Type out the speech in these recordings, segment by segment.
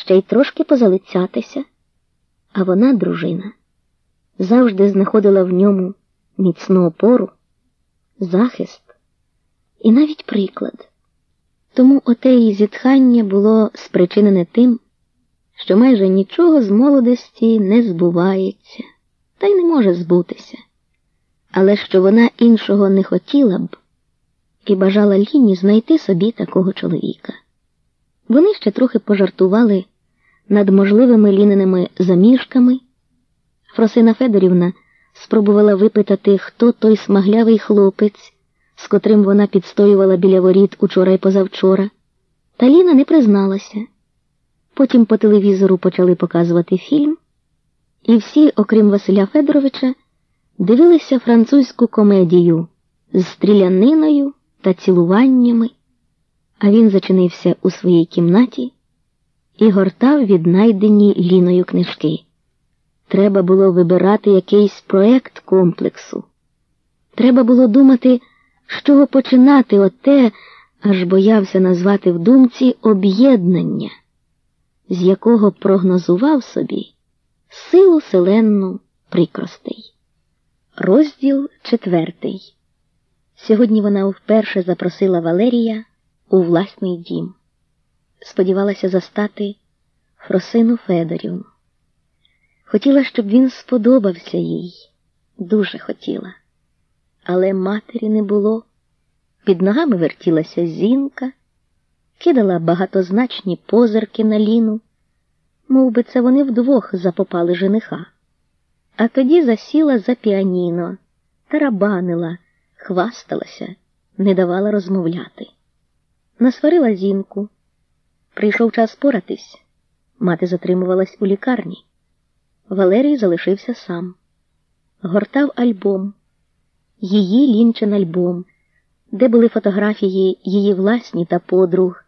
ще й трошки позалицятися. А вона, дружина, завжди знаходила в ньому міцну опору, захист і навіть приклад. Тому оте її зітхання було спричинене тим, що майже нічого з молодості не збувається, та й не може збутися, але що вона іншого не хотіла б і бажала Ліні знайти собі такого чоловіка. Вони ще трохи пожартували над можливими ліненими заміжками. Фросина Федорівна спробувала випитати, хто той смаглявий хлопець, з котрим вона підстоювала біля воріт учора й позавчора. Та Ліна не призналася. Потім по телевізору почали показувати фільм, і всі, окрім Василя Федоровича, дивилися французьку комедію з стріляниною та цілуваннями, а він зачинився у своїй кімнаті і гортав віднайдені ліною книжки. Треба було вибирати якийсь проект комплексу. Треба було думати, з чого починати оте, аж боявся назвати в думці об'єднання, з якого прогнозував собі силу селенну прикростей. Розділ четвертий. Сьогодні вона вперше запросила Валерія у власний дім. Сподівалася застати Фросину Федорівну. Хотіла, щоб він сподобався їй, дуже хотіла. Але матері не було. Під ногами вертілася зінка, кидала багатозначні позирки на ліну, мов би це вони вдвох запопали жениха. А тоді засіла за піаніно, тарабанила, хвасталася, не давала розмовляти. Насварила зінку. Прийшов час поратись. Мати затримувалась у лікарні. Валерій залишився сам. Гортав альбом, її лінчин альбом, де були фотографії її власні та подруг,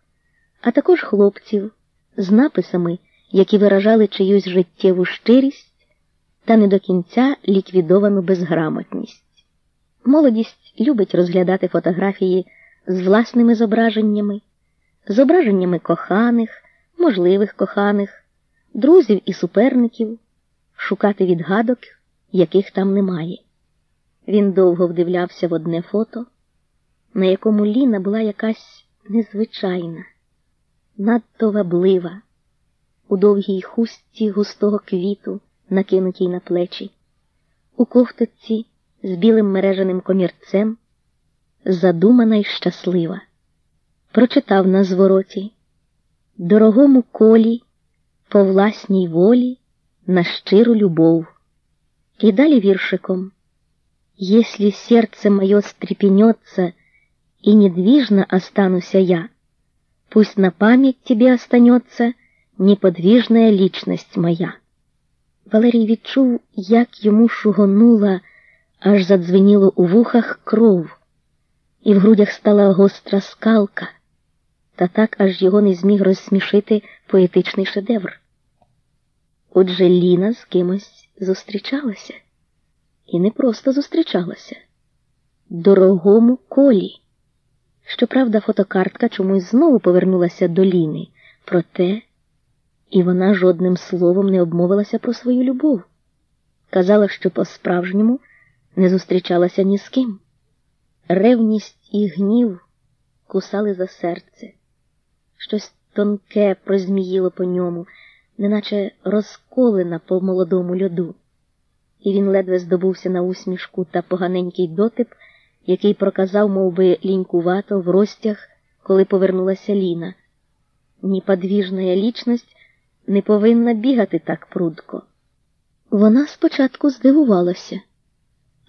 а також хлопців з написами, які виражали чиюсь життєву щирість та не до кінця ліквідовану безграмотність. Молодість любить розглядати фотографії з власними зображеннями, зображеннями коханих, можливих коханих, друзів і суперників, шукати відгадок, яких там немає. Він довго вдивлявся в одне фото, на якому Ліна була якась незвичайна, надто ваблива, у довгій хустці густого квіту, накинутій на плечі, у ковтоці з білим мереженим комірцем, задумана й щаслива. Прочитав на звороті дорогому колі, по власній волі, на щиру любов. І далі віршиком. Если сердце мое стрепенется и недвижно остануся я, пусть на память тебе останется неподвижная личность моя. Валерій відчув, як йому шугонула, аж задзвеніло у вухах кров, і в грудях стала гостра скалка, та так аж його не зміг розсмішити поетичний шедевр. Отже Ліна з кимось зустрічалася і не просто зустрічалася дорогому колі. Щоправда, фотокартка чомусь знову повернулася до Ліни, проте і вона жодним словом не обмовилася про свою любов. Казала, що по-справжньому не зустрічалася ні з ким. Ревність і гнів кусали за серце, щось тонке прозміїло по ньому, неначе розколена по молодому льоду і він ледве здобувся на усмішку та поганенький дотип, який проказав мов би, лінькувато в розтяг, коли повернулася Ліна. Неподвіжна лічність не повинна бігати так прудко. Вона спочатку здивувалася,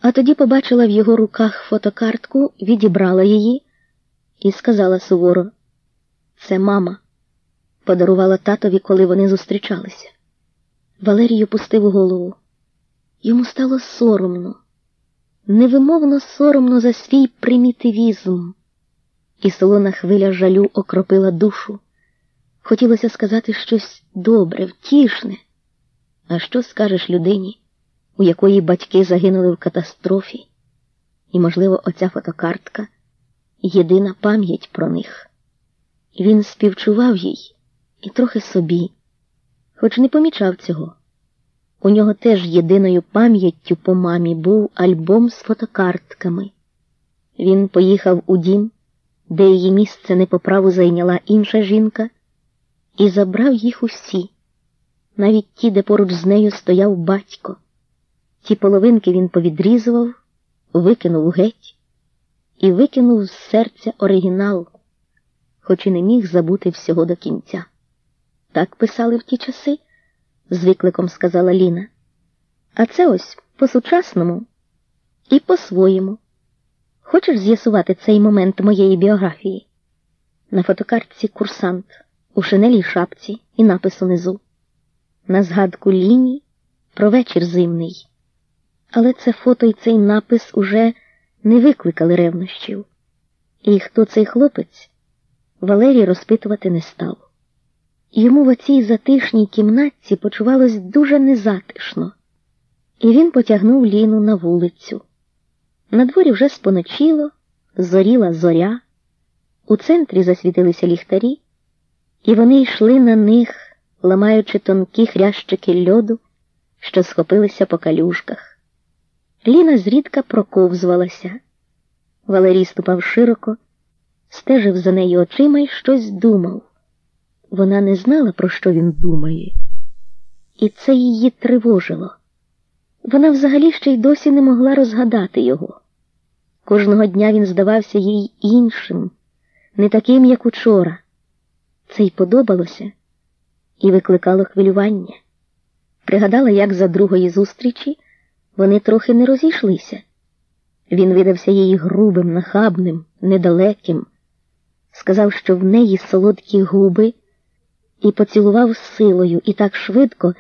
а тоді побачила в його руках фотокартку, відібрала її і сказала суворо: Це мама, подарувала татові, коли вони зустрічалися. Валерій опустив голову. Йому стало соромно, невимовно соромно за свій примітивізм, і солона хвиля жалю окропила душу. Хотілося сказати щось добре, втішне. А що скажеш людині, у якої батьки загинули в катастрофі, і, можливо, оця фотокартка єдина пам'ять про них. Він співчував їй і трохи собі. хоч не помічав цього. У нього теж єдиною пам'яттю по мамі був альбом з фотокартками. Він поїхав у дім, де її місце не по праву зайняла інша жінка, і забрав їх усі, навіть ті, де поруч з нею стояв батько. Ті половинки він повідрізував, викинув геть і викинув з серця оригінал, хоч і не міг забути всього до кінця. Так писали в ті часи, з викликом сказала Ліна. А це ось по-сучасному і по-своєму. Хочеш з'ясувати цей момент моєї біографії? На фотокартці курсант у шинелій шапці і напис унизу. На згадку ліній про вечір зимний. Але це фото і цей напис уже не викликали ревнощів. І хто цей хлопець, Валерій розпитувати не став. Йому в оцій затишній кімнатці почувалось дуже незатишно, і він потягнув Ліну на вулицю. На дворі вже споночило, зоріла зоря, у центрі засвітилися ліхтарі, і вони йшли на них, ламаючи тонкі хрящики льоду, що схопилися по калюжках. Ліна зрідка проковзвалася. Валерій ступав широко, стежив за нею очима і щось думав. Вона не знала, про що він думає, і це її тривожило. Вона взагалі ще й досі не могла розгадати його. Кожного дня він здавався їй іншим, не таким, як учора. Це й подобалося і викликало хвилювання. Пригадала, як за другої зустрічі вони трохи не розійшлися. Він видався їй грубим, нахабним, недалеким, сказав, що в неї солодкі губи, і поцілував силою і так швидко.